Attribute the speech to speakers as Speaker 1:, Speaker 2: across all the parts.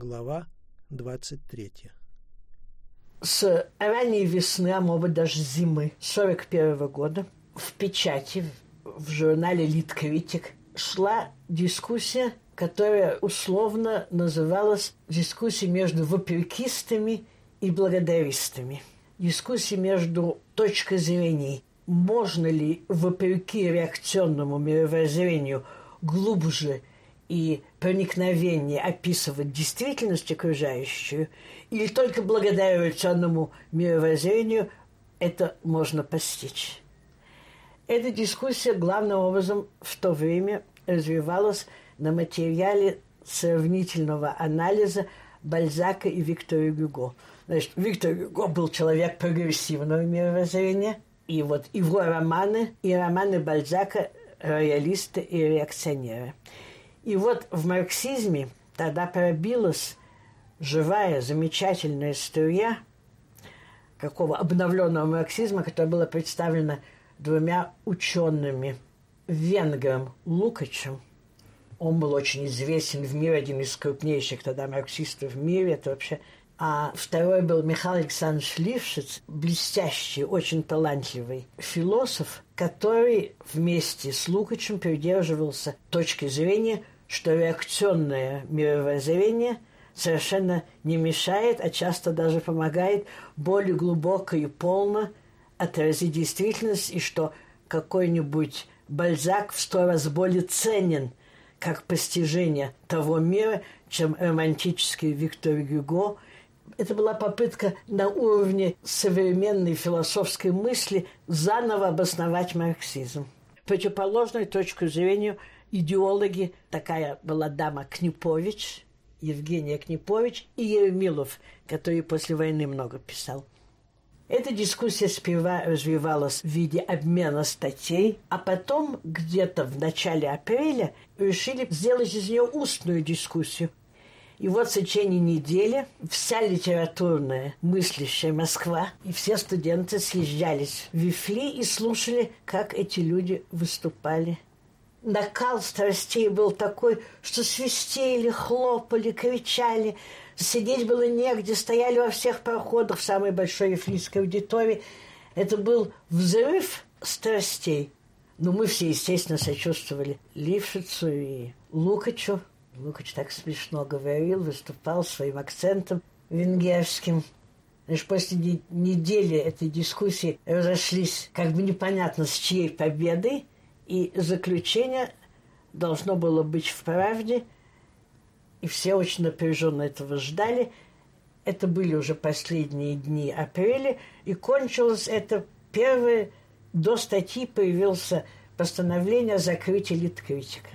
Speaker 1: Глава 23
Speaker 2: С ранней весны, а может даже зимы 41 -го года в печати, в журнале «Литкритик» шла дискуссия, которая условно называлась дискуссией между вопрекистами и благодаристами. Дискуссия между точкой зрения, можно ли вопреки реакционному мировоззрению глубже и проникновение описывать действительность окружающую, или только благодаря эволюционному мировоззрению это можно постичь. Эта дискуссия главным образом в то время развивалась на материале сравнительного анализа Бальзака и Виктора Гюго. Значит, Виктор Гюго был человек прогрессивного мировоззрения, и вот его романы, и романы Бальзака роялисты и реакционеры – и вот в марксизме тогда пробилась живая, замечательная струя какого обновленного марксизма, которая была представлена двумя учеными. Венгром Лукачем, он был очень известен в мире, один из крупнейших тогда марксистов в мире, это вообще а второй был Михаил Александрович Лившиц, блестящий, очень талантливый философ, который вместе с Лукачем придерживался точки зрения, что реакционное мировоззрение совершенно не мешает, а часто даже помогает более глубоко и полно отразить действительность, и что какой-нибудь Бальзак в сто раз более ценен как постижение того мира, чем романтический Виктор Гюго – это была попытка на уровне современной философской мысли заново обосновать марксизм. Противоположную точку зрения идеологи, такая была дама Книпович, Евгения Книпович и Ермилов, который после войны много писал. Эта дискуссия сперва развивалась в виде обмена статей, а потом где-то в начале апреля решили сделать из нее устную дискуссию. И вот в течение недели вся литературная мыслящая Москва и все студенты съезжались в Вифли и слушали, как эти люди выступали. Накал страстей был такой, что свистели, хлопали, кричали. Сидеть было негде, стояли во всех проходах в самой большой вифлийской аудитории. Это был взрыв страстей. Но мы все, естественно, сочувствовали Лившицу и Лукачу. Лукач так смешно говорил, выступал своим акцентом венгерским. Лишь после недели этой дискуссии разошлись как бы непонятно с чьей победой, и заключение должно было быть в правде, и все очень напряженно этого ждали. Это были уже последние дни апреля, и кончилось это первое, до статьи появился постановление о закрытии литкритика.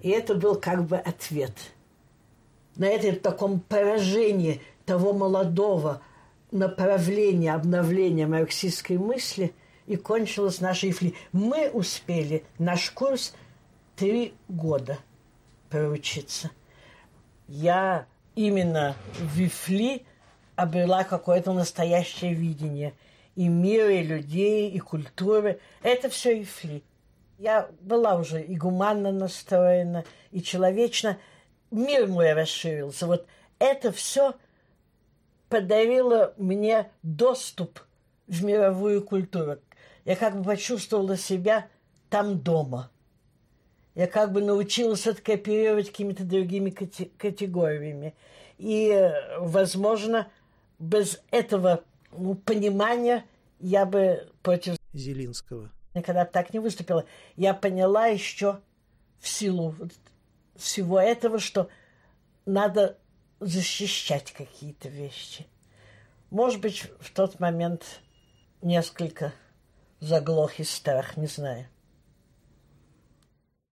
Speaker 2: И это был как бы ответ на этом таком поражении того молодого направления, обновления марксистской мысли и кончилась наша Ифли. Мы успели наш курс три года проучиться. Я именно в Ифли обрела какое-то настоящее видение и мира, и людей, и культуры. Это все Ифли. Я была уже и гуманно настроена, и человечно. Мир мой расширился. Вот это все подарило мне доступ в мировую культуру. Я как бы почувствовала себя там дома. Я как бы научилась кооперировать какими-то другими категориями. И, возможно, без этого ну, понимания я бы против
Speaker 1: Зелинского
Speaker 2: никогда так не выступила. Я поняла еще в силу всего этого, что надо защищать какие-то вещи. Может быть, в тот момент несколько заглох и страх, не знаю.